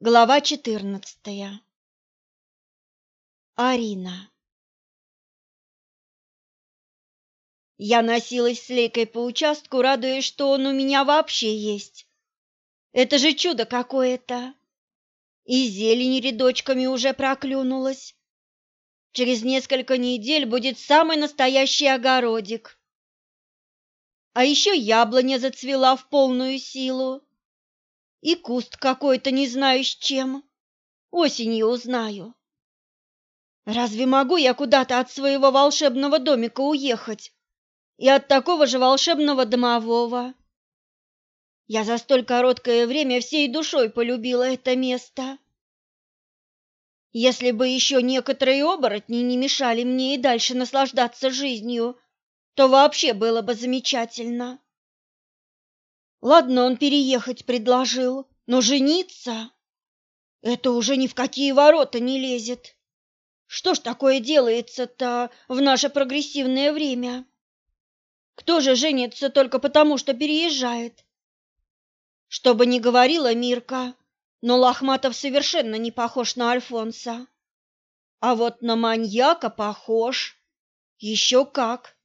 Глава четырнадцатая. Арина. Я носилась с Лейкой по участку, радуясь, что он у меня вообще есть. Это же чудо какое-то. И зелень рядочками уже проклюнулась. Через несколько недель будет самый настоящий огородик. А еще яблоня зацвела в полную силу и куст какой-то не знаю с чем. Осенью узнаю. Разве могу я куда-то от своего волшебного домика уехать? И от такого же волшебного домового? Я за столь короткое время всей душой полюбила это место. Если бы еще некоторые оборотни не мешали мне и дальше наслаждаться жизнью, то вообще было бы замечательно. Ладно, он переехать предложил, но жениться — это уже ни в какие ворота не лезет. Что ж такое делается-то в наше прогрессивное время? Кто же женится только потому, что переезжает? Что бы ни говорила Мирка, но Лохматов совершенно не похож на Альфонса. А вот на маньяка похож. Еще как.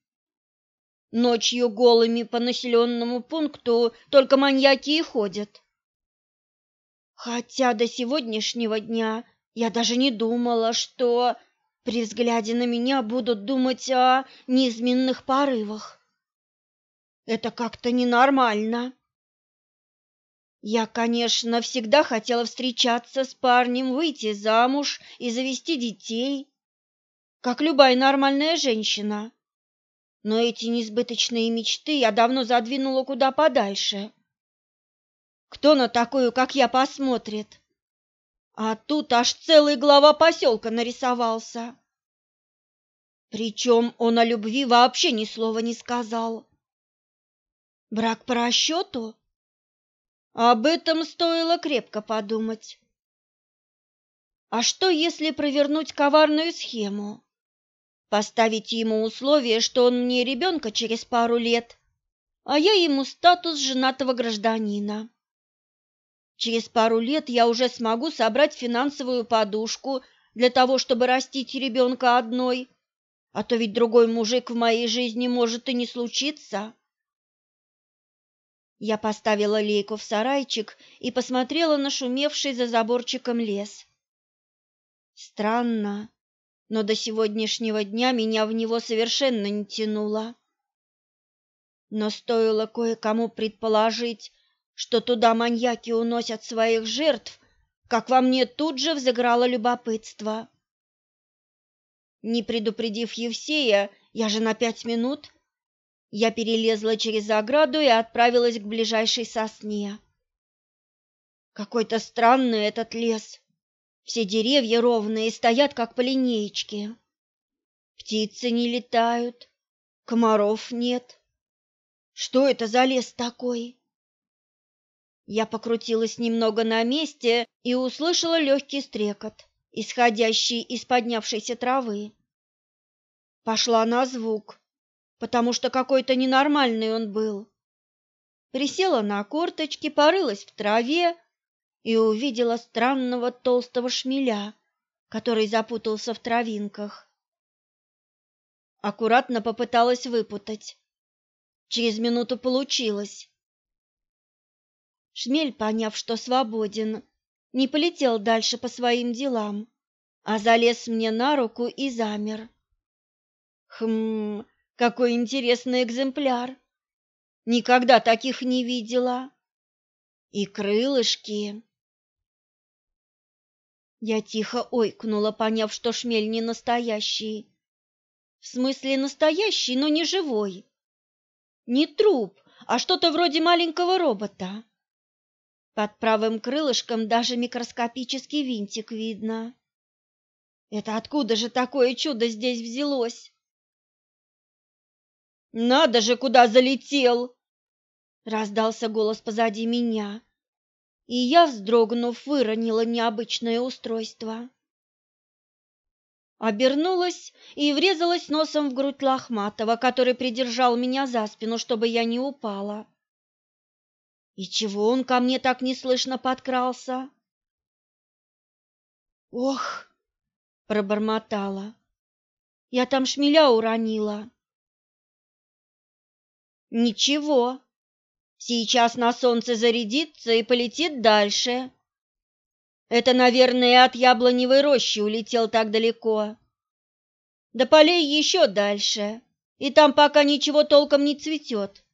Ночью голыми по населенному пункту только маньяки и ходят. Хотя до сегодняшнего дня я даже не думала, что при взгляде на меня будут думать о неизменных порывах. Это как-то ненормально. Я, конечно, всегда хотела встречаться с парнем, выйти замуж и завести детей, как любая нормальная женщина но эти несбыточные мечты я давно задвинула куда подальше. Кто на такую, как я, посмотрит? А тут аж целый глава поселка нарисовался. Причем он о любви вообще ни слова не сказал. Брак по расчету? Об этом стоило крепко подумать. А что, если провернуть коварную схему? Поставить ему условие, что он мне ребенка через пару лет, а я ему статус женатого гражданина. Через пару лет я уже смогу собрать финансовую подушку для того, чтобы растить ребенка одной, а то ведь другой мужик в моей жизни может и не случиться. Я поставила лейку в сарайчик и посмотрела на шумевший за заборчиком лес. Странно, но до сегодняшнего дня меня в него совершенно не тянуло. Но стоило кое-кому предположить, что туда маньяки уносят своих жертв, как во мне тут же взыграло любопытство. Не предупредив Евсея, я же на пять минут, я перелезла через ограду и отправилась к ближайшей сосне. Какой-то странный этот лес. Все деревья ровные, стоят как по линеечке. Птицы не летают, комаров нет. Что это за лес такой? Я покрутилась немного на месте и услышала легкий стрекот, исходящий из поднявшейся травы. Пошла на звук, потому что какой-то ненормальный он был. Присела на корточки, порылась в траве и увидела странного толстого шмеля, который запутался в травинках. Аккуратно попыталась выпутать. Через минуту получилось. Шмель, поняв, что свободен, не полетел дальше по своим делам, а залез мне на руку и замер. Хм, какой интересный экземпляр. Никогда таких не видела. И крылышки. Я тихо ойкнула, поняв, что шмель не настоящий. В смысле настоящий, но не живой. Не труп, а что-то вроде маленького робота. Под правым крылышком даже микроскопический винтик видно. Это откуда же такое чудо здесь взялось? Надо же, куда залетел! Раздался голос позади меня и я, вздрогнув, выронила необычное устройство. Обернулась и врезалась носом в грудь Лохматова, который придержал меня за спину, чтобы я не упала. И чего он ко мне так неслышно подкрался? Ох, пробормотала. Я там шмеля уронила. Ничего. Сейчас на солнце зарядится и полетит дальше. Это, наверное, от яблоневой рощи улетел так далеко. До полей еще дальше, и там пока ничего толком не цветет.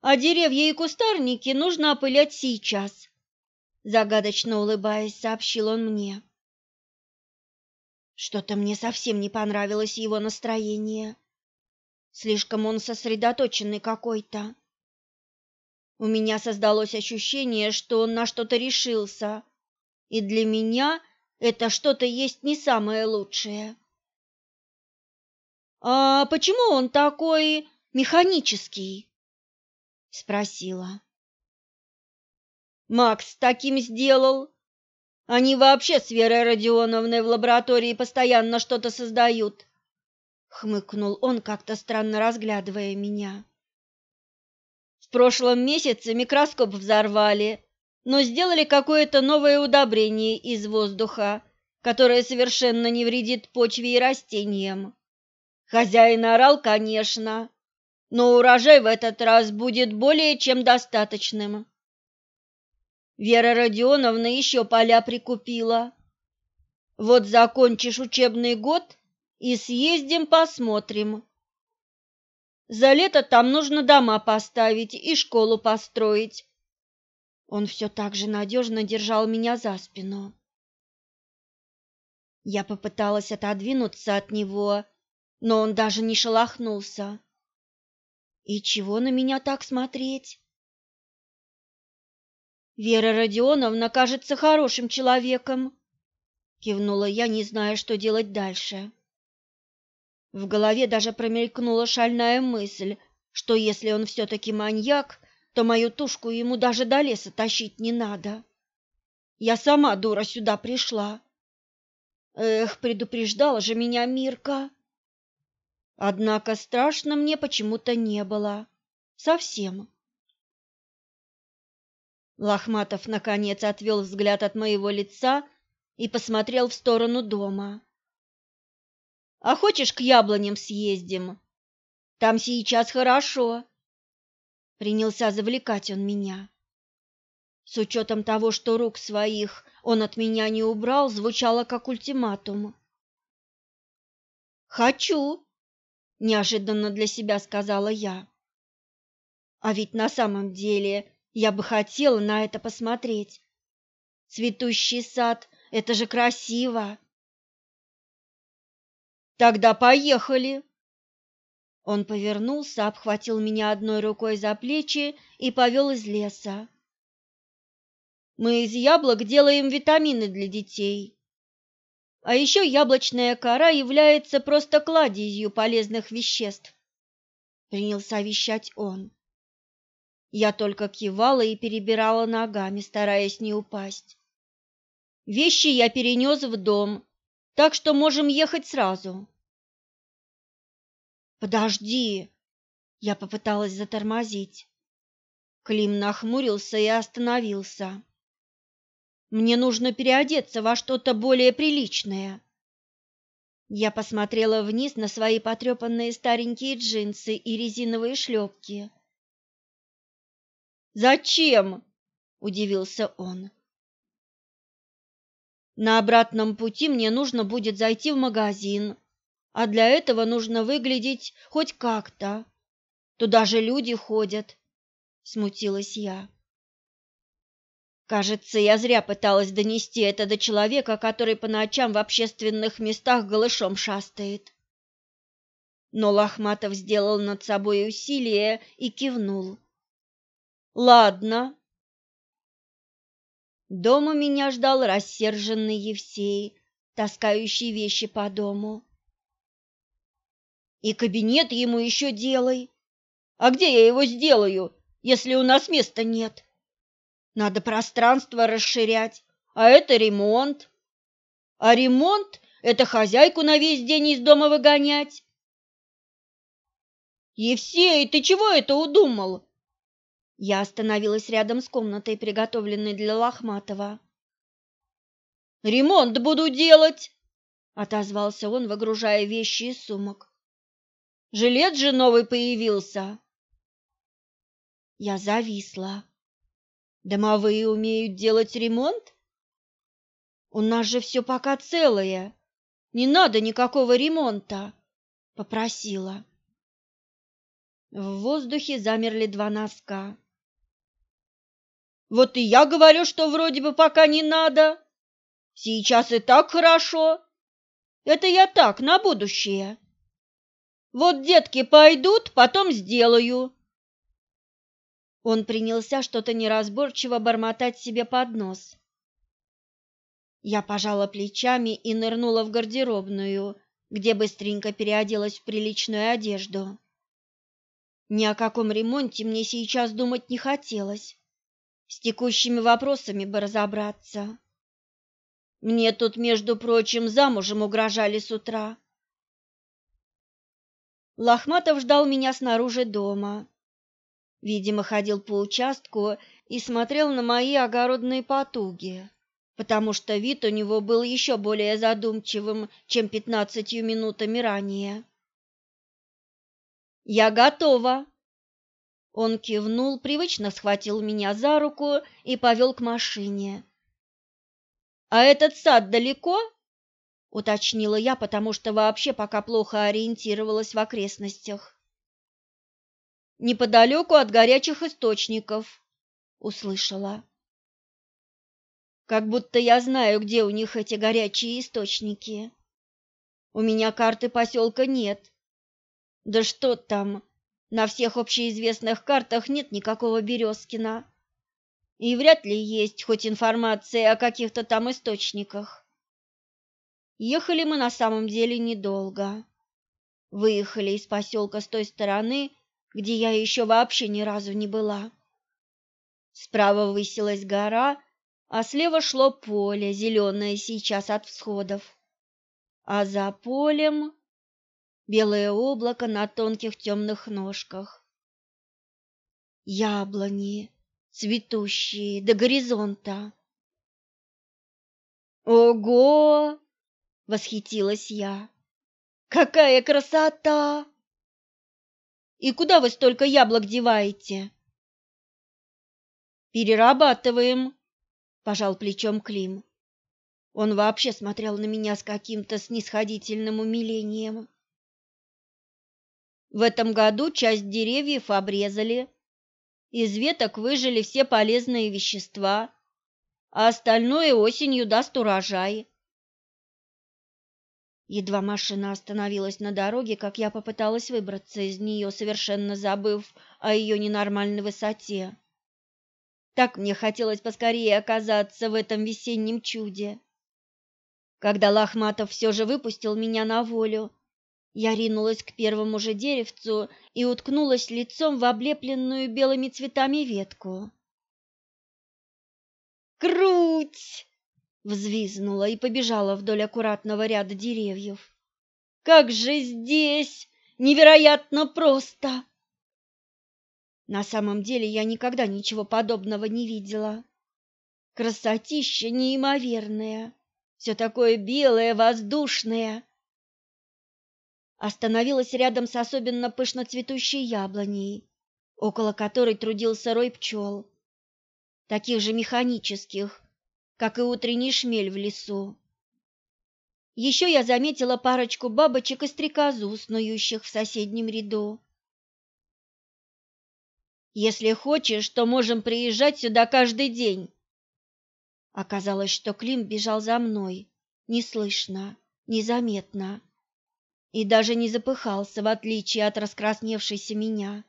А деревья и кустарники нужно опылять сейчас, загадочно улыбаясь, сообщил он мне. Что-то мне совсем не понравилось его настроение. Слишком он сосредоточенный какой-то. У меня создалось ощущение, что он на что-то решился, и для меня это что-то есть не самое лучшее. А почему он такой механический? спросила. Макс таким сделал. Они вообще с Верой Родионовной в лаборатории постоянно что-то создают. Хмыкнул он, как-то странно разглядывая меня. Прошлом месяце микроскоп взорвали, но сделали какое-то новое удобрение из воздуха, которое совершенно не вредит почве и растениям. Хозяин орал, конечно, но урожай в этот раз будет более чем достаточным. Вера Родионовна еще поля прикупила. Вот закончишь учебный год и съездим посмотрим. За лето там нужно дома поставить и школу построить. Он все так же надежно держал меня за спину. Я попыталась отодвинуться от него, но он даже не шелохнулся. И чего на меня так смотреть? Вера Родионовна кажется хорошим человеком, кивнула я, не зная, что делать дальше. В голове даже промелькнула шальная мысль, что если он все-таки маньяк, то мою тушку ему даже до леса тащить не надо. Я сама, дура, сюда пришла. Эх, предупреждала же меня Мирка. Однако страшно мне почему-то не было. Совсем. Лохматов, наконец, отвел взгляд от моего лица и посмотрел в сторону дома. «А хочешь, к яблоням съездим? Там сейчас хорошо». Принялся завлекать он меня. С учетом того, что рук своих он от меня не убрал, звучало как ультиматум. «Хочу», неожиданно для себя сказала я. А ведь на самом деле я бы хотела на это посмотреть. Цветущий сад — это же красиво. Тогда поехали. Он повернулся, обхватил меня одной рукой за плечи и повел из леса. Мы из яблок делаем витамины для детей. А еще яблочная кора является просто кладезью полезных веществ. Принялся вещать он. Я только кивала и перебирала ногами, стараясь не упасть. Вещи я перенес в дом, так что можем ехать сразу. Подожди, я попыталась затормозить. Клим нахмурился и остановился. Мне нужно переодеться во что-то более приличное. Я посмотрела вниз на свои потрепанные старенькие джинсы и резиновые шлепки. «Зачем?» – удивился он. «На обратном пути мне нужно будет зайти в магазин, а для этого нужно выглядеть хоть как-то. Туда же люди ходят», – смутилась я. Кажется, я зря пыталась донести это до человека, который по ночам в общественных местах голышом шастает. Но Лохматов сделал над собой усилие и кивнул. Ладно. Дома меня ждал рассерженный Евсей, таскающий вещи по дому. И кабинет ему еще делай. А где я его сделаю, если у нас места нет? Надо пространство расширять, а это ремонт. А ремонт – это хозяйку на весь день из дома выгонять. Евсей, ты чего это удумал? Я остановилась рядом с комнатой, приготовленной для Лохматова. Ремонт буду делать, отозвался он, выгружая вещи из сумок. Жилет же новый появился. Я зависла. Домовые умеют делать ремонт? У нас же все пока целое. Не надо никакого ремонта, попросила. В воздухе замерли два носка. Вот и я говорю, что вроде бы пока не надо. Сейчас и так хорошо. Это я так, на будущее. Вот детки пойдут, потом сделаю. Он принялся что-то неразборчиво бормотать себе под нос. Я пожала плечами и нырнула в гардеробную, где быстренько переоделась в приличную одежду. Ни о каком ремонте мне сейчас думать не хотелось. С текущими вопросами бы разобраться. Мне тут, между прочим, замужем угрожали с утра. Лохматов ждал меня снаружи дома. Видимо, ходил по участку и смотрел на мои огородные потуги, потому что вид у него был еще более задумчивым, чем пятнадцатью минутами ранее. «Я готова!» Он кивнул, привычно схватил меня за руку и повел к машине. А этот сад далеко? Уточнила я, потому что вообще пока плохо ориентировалась в окрестностях. Неподалеку от горячих источников, услышала. Как будто я знаю, где у них эти горячие источники. У меня карты поселка нет. Да что там? На всех общеизвестных картах нет никакого Березкина и вряд ли есть хоть информация о каких-то там источниках. Ехали мы на самом деле недолго. Выехали из поселка с той стороны, где я еще вообще ни разу не была. Справа высилась гора, а слева шло поле, зеленое сейчас от всходов. А за полем белое облако на тонких темных ножках. Яблони, цветущие до горизонта. Ого! Восхитилась я. Какая красота! И куда вы столько яблок деваете? Перерабатываем, пожал плечом Клим. Он вообще смотрел на меня с каким-то снисходительным умилением. В этом году часть деревьев обрезали, из веток выжили все полезные вещества, а остальное осенью даст урожай. Едва машина остановилась на дороге, как я попыталась выбраться из нее, совершенно забыв о ее ненормальной высоте. Так мне хотелось поскорее оказаться в этом весеннем чуде. Когда Лохматов все же выпустил меня на волю, я ринулась к первому же деревцу и уткнулась лицом в облепленную белыми цветами ветку. «Круть!» — взвизгнула и побежала вдоль аккуратного ряда деревьев. «Как же здесь! Невероятно просто!» На самом деле я никогда ничего подобного не видела. Красотища неимоверная, все такое белое, воздушное, остановилась рядом с особенно пышно цветущей яблоней, около которой трудился рой пчел, таких же механических, как и утренний шмель в лесу. Еще я заметила парочку бабочек и стрекозу, снующих в соседнем ряду. Если хочешь, то можем приезжать сюда каждый день. Оказалось, что Клим бежал за мной, неслышно, незаметно и даже не запыхался, в отличие от раскрасневшейся меня.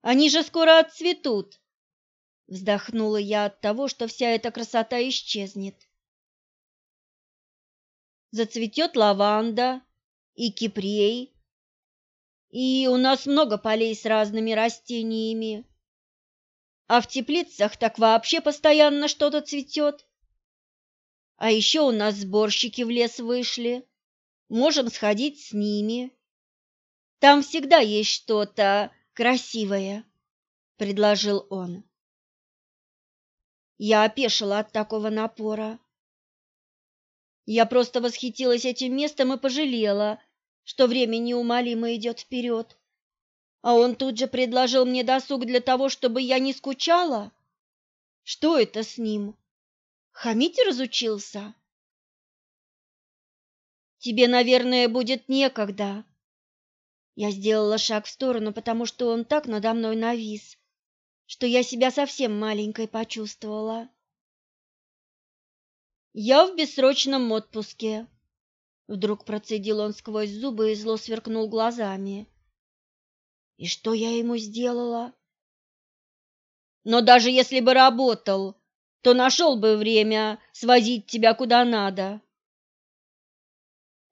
Они же скоро отцветут. Вздохнула я от того, что вся эта красота исчезнет. Зацветет лаванда и кипрей, и у нас много полей с разными растениями. А в теплицах так вообще постоянно что-то цветет. А еще у нас сборщики в лес вышли можем сходить с ними. Там всегда есть что-то красивое, предложил он. Я опешила от такого напора. Я просто восхитилась этим местом и пожалела, что время неумолимо идет вперед. А он тут же предложил мне досуг для того, чтобы я не скучала. Что это с ним? Хамить разучился? Тебе, наверное, будет некогда. Я сделала шаг в сторону, потому что он так надо мной навис, что я себя совсем маленькой почувствовала. Я в бессрочном отпуске. Вдруг процедил он сквозь зубы и зло сверкнул глазами. И что я ему сделала? Но даже если бы работал, то нашел бы время свозить тебя куда надо.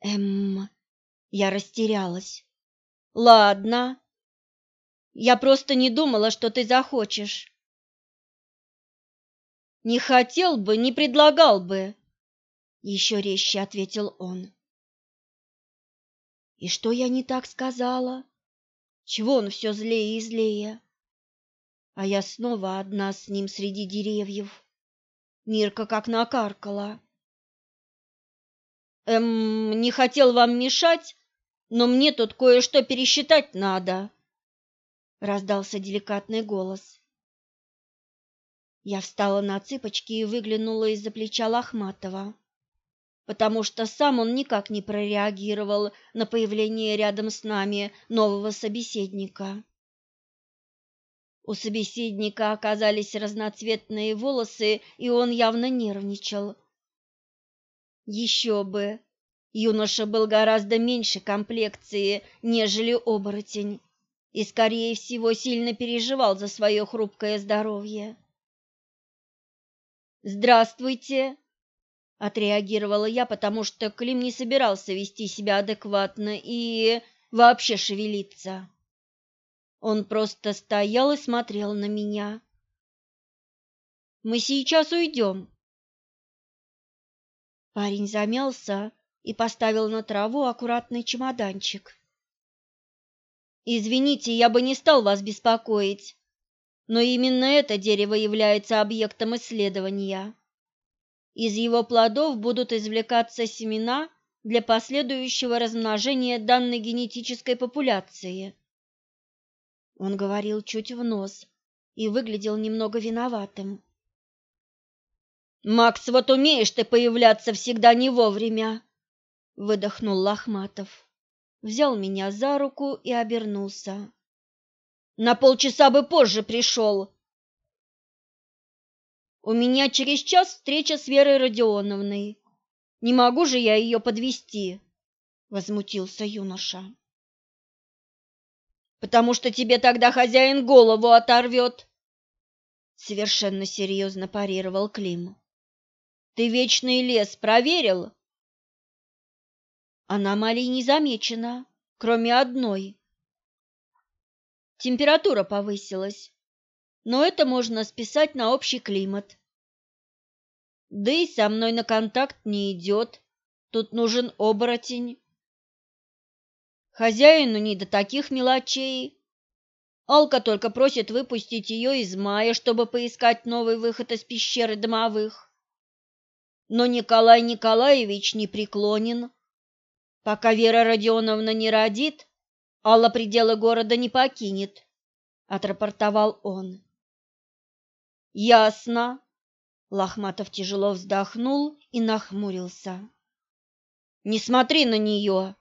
Эм, я растерялась. Ладно. Я просто не думала, что ты захочешь. Не хотел бы, не предлагал бы, еще резче ответил он. И что я не так сказала? Чего он все злее и злее? А я снова одна с ним среди деревьев. Мирка как накаркала. Эм, не хотел вам мешать, но мне тут кое-что пересчитать надо. Раздался деликатный голос. Я встала на цыпочки и выглянула из-за плеча Лохматова, потому что сам он никак не прореагировал на появление рядом с нами нового собеседника. У собеседника оказались разноцветные волосы, и он явно нервничал. Еще бы! Юноша был гораздо меньше комплекции, нежели оборотень, и, скорее всего, сильно переживал за свое хрупкое здоровье. «Здравствуйте!» — отреагировала я, потому что Клим не собирался вести себя адекватно и вообще шевелиться. Он просто стоял и смотрел на меня. «Мы сейчас уйдем», Парень замялся и поставил на траву аккуратный чемоданчик. Извините, я бы не стал вас беспокоить, но именно это дерево является объектом исследования. Из его плодов будут извлекаться семена для последующего размножения данной генетической популяции. Он говорил чуть в нос и выглядел немного виноватым. Макс, вот умеешь ты появляться всегда не вовремя, выдохнул Лохматов. Взял меня за руку и обернулся. На полчаса бы позже пришел. У меня через час встреча с Верой Родионовной. Не могу же я ее подвести, возмутился юноша. Потому что тебе тогда хозяин голову оторвет, совершенно серьезно парировал Клим. Ты вечный лес проверил? Аномалий не замечено, кроме одной. Температура повысилась, но это можно списать на общий климат. Да и со мной на контакт не идет, тут нужен оборотень. Хозяину не до таких мелочей. Алка только просит выпустить ее из мая, чтобы поискать новый выход из пещеры домовых но Николай Николаевич не преклонен. Пока Вера Родионовна не родит, Алла пределы города не покинет, отрапортовал он. Ясно. Лохматов тяжело вздохнул и нахмурился. Не смотри на нее,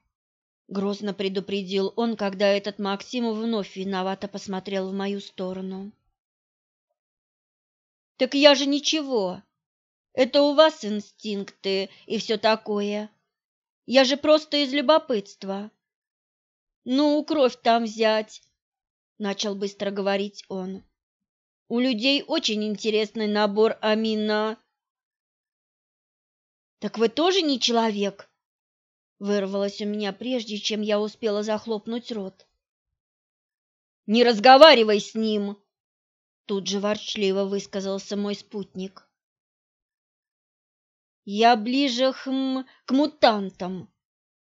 грозно предупредил он, когда этот Максим вновь виновато посмотрел в мою сторону. Так я же ничего, это у вас инстинкты и все такое. Я же просто из любопытства. Ну, кровь там взять, начал быстро говорить он. У людей очень интересный набор амина. Так вы тоже не человек? Вырвалось у меня прежде, чем я успела захлопнуть рот. Не разговаривай с ним, тут же ворчливо высказался мой спутник. Я ближе хм, к мутантам,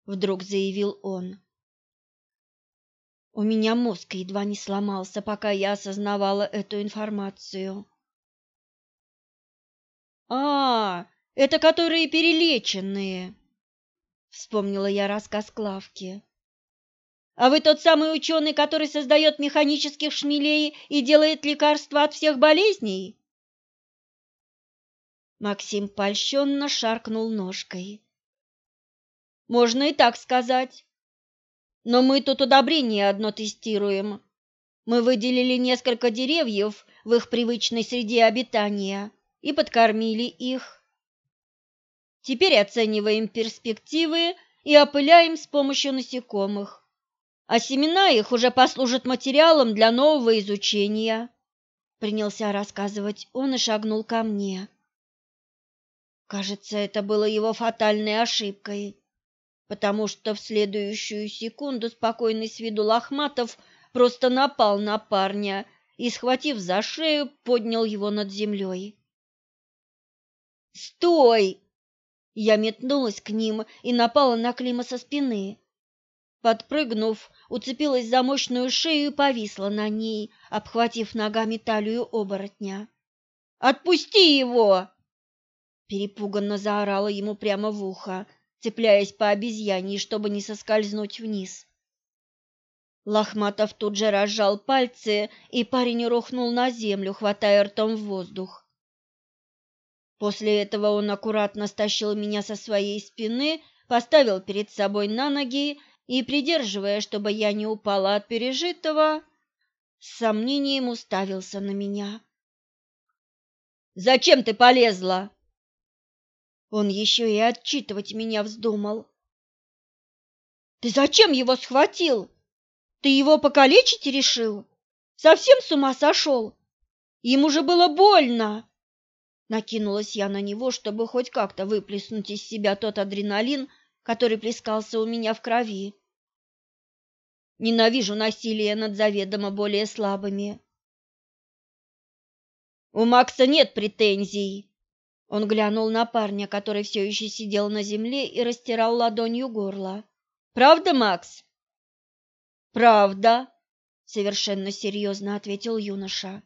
вдруг заявил он. У меня мозг едва не сломался, пока я осознавала эту информацию. А, это которые перелеченные, вспомнила я рассказ Клавки. А вы тот самый ученый, который создает механических шмелей и делает лекарства от всех болезней? Максим польщенно шаркнул ножкой. Можно и так сказать. Но мы тут удобрение одно тестируем. Мы выделили несколько деревьев в их привычной среде обитания и подкормили их. Теперь оцениваем перспективы и опыляем с помощью насекомых а семена их уже послужат материалом для нового изучения. Принялся рассказывать он и шагнул ко мне. Кажется, это было его фатальной ошибкой, потому что в следующую секунду спокойный с виду Лохматов просто напал на парня и, схватив за шею, поднял его над землей. «Стой!» Я метнулась к ним и напала на Клима со спины. Подпрыгнув, уцепилась за мощную шею и повисла на ней, обхватив ногами талию оборотня. «Отпусти его!» Перепуганно заорала ему прямо в ухо, цепляясь по обезьяне, чтобы не соскользнуть вниз. Лохматов тут же разжал пальцы, и парень рухнул на землю, хватая ртом в воздух. После этого он аккуратно стащил меня со своей спины, поставил перед собой на ноги и, придерживая, чтобы я не упала от пережитого, с сомнением уставился на меня. «Зачем ты полезла?» Он еще и отчитывать меня вздумал. «Ты зачем его схватил? Ты его покалечить решил? Совсем с ума сошел? Ему же было больно!» Накинулась я на него, чтобы хоть как-то выплеснуть из себя тот адреналин, который плескался у меня в крови. Ненавижу насилие над заведомо более слабыми. У Макса нет претензий. Он глянул на парня, который все еще сидел на земле и растирал ладонью горло. Правда, Макс? Правда, совершенно серьезно ответил юноша.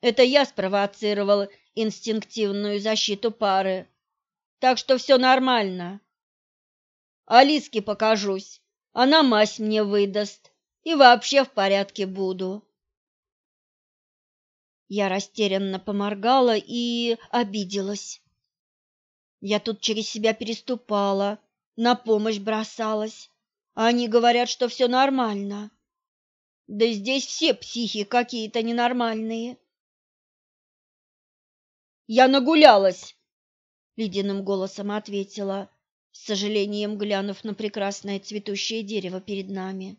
Это я спровоцировал инстинктивную защиту пары. Так что все нормально. Алиске покажусь. Она мазь мне выдаст, и вообще в порядке буду. Я растерянно поморгала и обиделась. Я тут через себя переступала, на помощь бросалась, они говорят, что все нормально. Да здесь все психи какие-то ненормальные. Я нагулялась, ледяным голосом ответила с сожалением глянув на прекрасное цветущее дерево перед нами.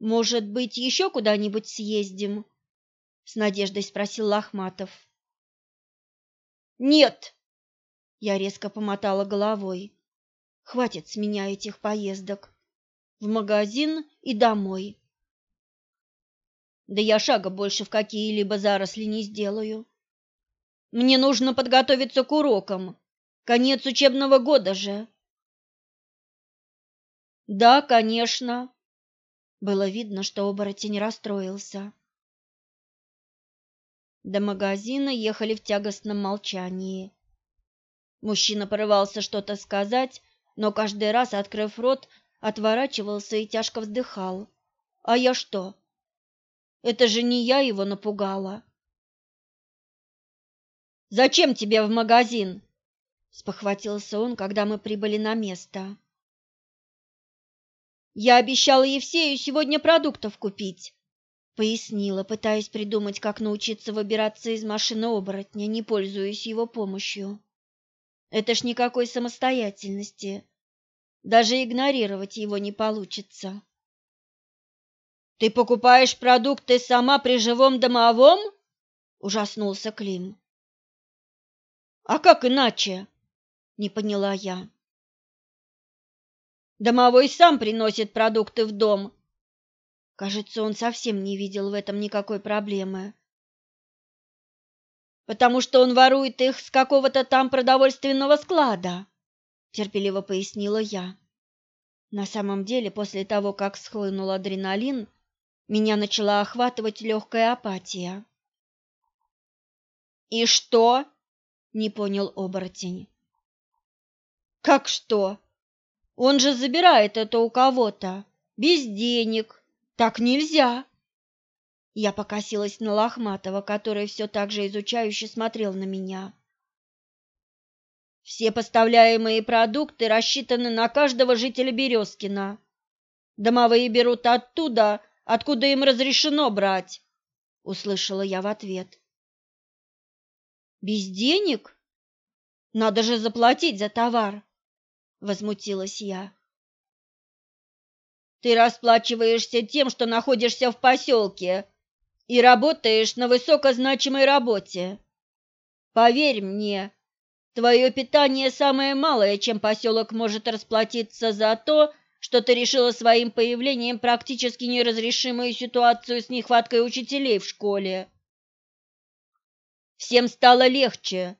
«Может быть, еще куда-нибудь съездим?» — с надеждой спросил Лохматов. «Нет!» — я резко помотала головой. «Хватит с меня этих поездок. В магазин и домой. Да я шага больше в какие-либо заросли не сделаю. Мне нужно подготовиться к урокам, Конец учебного года же. Да, конечно. Было видно, что оборотень расстроился. До магазина ехали в тягостном молчании. Мужчина порывался что-то сказать, но каждый раз, открыв рот, отворачивался и тяжко вздыхал. А я что? Это же не я его напугала. Зачем тебе в магазин? спохватился он, когда мы прибыли на место. Я обещала Евсею сегодня продуктов купить, пояснила, пытаясь придумать, как научиться выбираться из машины оборотня, не пользуясь его помощью. Это ж никакой самостоятельности. Даже игнорировать его не получится. Ты покупаешь продукты сама при живом домовом? ужаснулся Клим. А как иначе? не поняла я. Домовой сам приносит продукты в дом. Кажется, он совсем не видел в этом никакой проблемы. Потому что он ворует их с какого-то там продовольственного склада, терпеливо пояснила я. На самом деле, после того, как схлынул адреналин, меня начала охватывать легкая апатия. И что? Не понял оборотень. Как что? Он же забирает это у кого-то. Без денег. Так нельзя. Я покосилась на Лохматова, который все так же изучающе смотрел на меня. Все поставляемые продукты рассчитаны на каждого жителя Березкина. Домовые берут оттуда, откуда им разрешено брать, услышала я в ответ. Без денег? Надо же заплатить за товар, возмутилась я. Ты расплачиваешься тем, что находишься в поселке и работаешь на высокозначимой работе. Поверь мне, твое питание самое малое, чем поселок может расплатиться за то, что ты решила своим появлением практически неразрешимую ситуацию с нехваткой учителей в школе. Всем стало легче.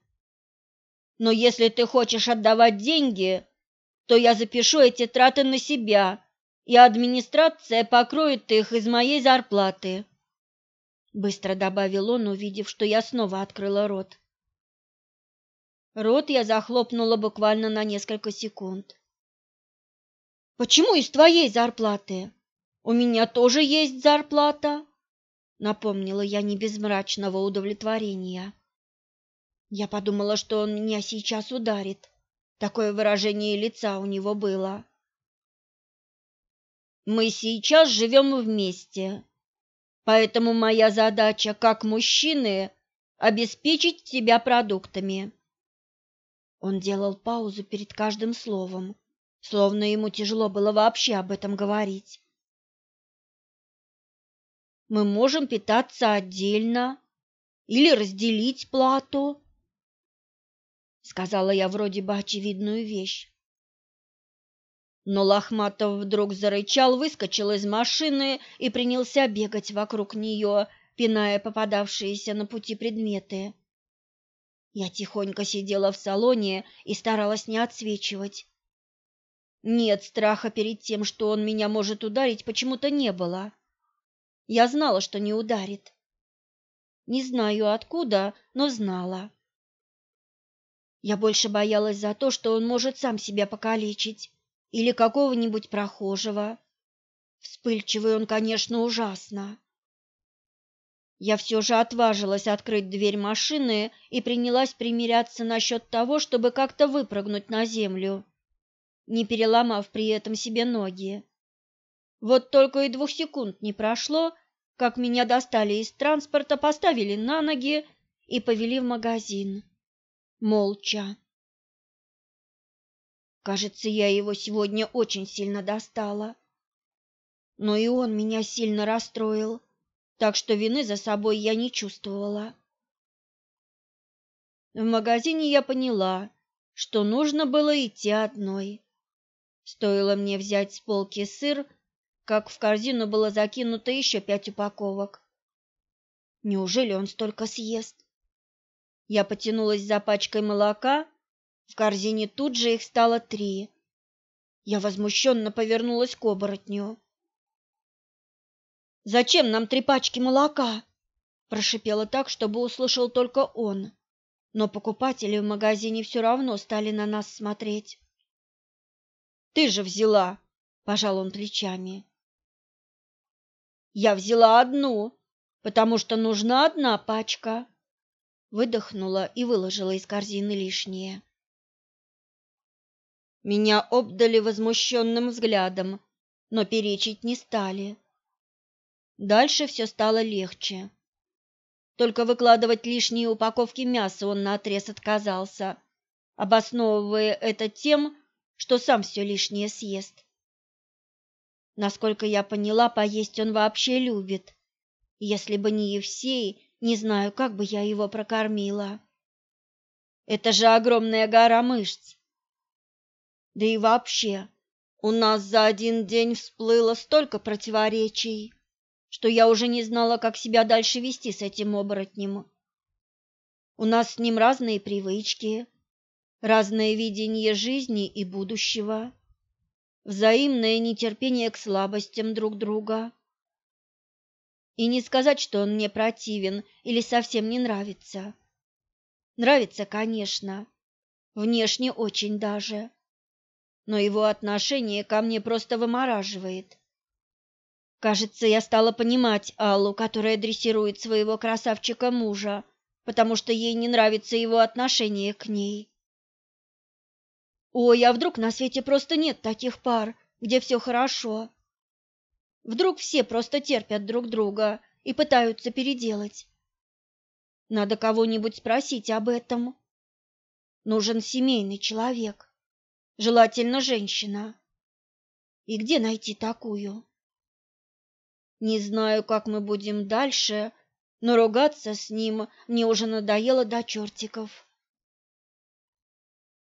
Но если ты хочешь отдавать деньги, то я запишу эти траты на себя, и администрация покроет их из моей зарплаты. Быстро добавил он, увидев, что я снова открыла рот. Рот я захлопнула буквально на несколько секунд. Почему из твоей зарплаты? У меня тоже есть зарплата, напомнила я не без мрачного удовлетворения. Я подумала, что он меня сейчас ударит. Такое выражение лица у него было. Мы сейчас живем вместе, Поэтому моя задача как мужчины обеспечить тебя продуктами. Он делал паузу перед каждым словом, словно ему тяжело было вообще об этом говорить. Мы можем питаться отдельно или разделить плату, сказала я вроде бы очевидную вещь. Но Лохматов вдруг зарычал, выскочил из машины и принялся бегать вокруг нее, пиная попадавшиеся на пути предметы. Я тихонько сидела в салоне и старалась не отсвечивать. Нет, страха перед тем, что он меня может ударить, почему-то не было. Я знала, что не ударит. Не знаю откуда, но знала. Я больше боялась за то, что он может сам себя покалечить или какого-нибудь прохожего. Вспыльчивый он, конечно, ужасно. Я все же отважилась открыть дверь машины и принялась примиряться насчет того, чтобы как-то выпрыгнуть на землю, не переломав при этом себе ноги. Вот только и двух секунд не прошло, как меня достали из транспорта, поставили на ноги и повели в магазин. Молча. Кажется, я его сегодня очень сильно достала. Но и он меня сильно расстроил, так что вины за собой я не чувствовала. В магазине я поняла, что нужно было идти одной. Стоило мне взять с полки сыр, как в корзину было закинуто еще пять упаковок. Неужели он столько съест? Я потянулась за пачкой молока, в корзине тут же их стало три. Я возмущенно повернулась к оборотню. «Зачем нам три пачки молока?» Прошипела так, чтобы услышал только он. Но покупатели в магазине все равно стали на нас смотреть. «Ты же взяла!» – пожал он плечами. «Я взяла одну, потому что нужна одна пачка!» Выдохнула и выложила из корзины лишнее. Меня обдали возмущенным взглядом, но перечить не стали. Дальше все стало легче. Только выкладывать лишние упаковки мяса он наотрез отказался, обосновывая это тем, что сам все лишнее съест. Насколько я поняла, поесть он вообще любит. Если бы не Евсей, не знаю, как бы я его прокормила. Это же огромная гора мышц. Да и вообще, у нас за один день всплыло столько противоречий, что я уже не знала, как себя дальше вести с этим оборотнем. У нас с ним разные привычки, разное видение жизни и будущего, взаимное нетерпение к слабостям друг друга. И не сказать, что он мне противен или совсем не нравится. Нравится, конечно, внешне очень даже, но его отношение ко мне просто вымораживает. Кажется, я стала понимать Аллу, которая дрессирует своего красавчика мужа, потому что ей не нравится его отношение к ней. Ой, а вдруг на свете просто нет таких пар, где все хорошо? Вдруг все просто терпят друг друга и пытаются переделать? Надо кого-нибудь спросить об этом. Нужен семейный человек, желательно женщина. И где найти такую? Не знаю, как мы будем дальше, но ругаться с ним мне уже надоело до чертиков.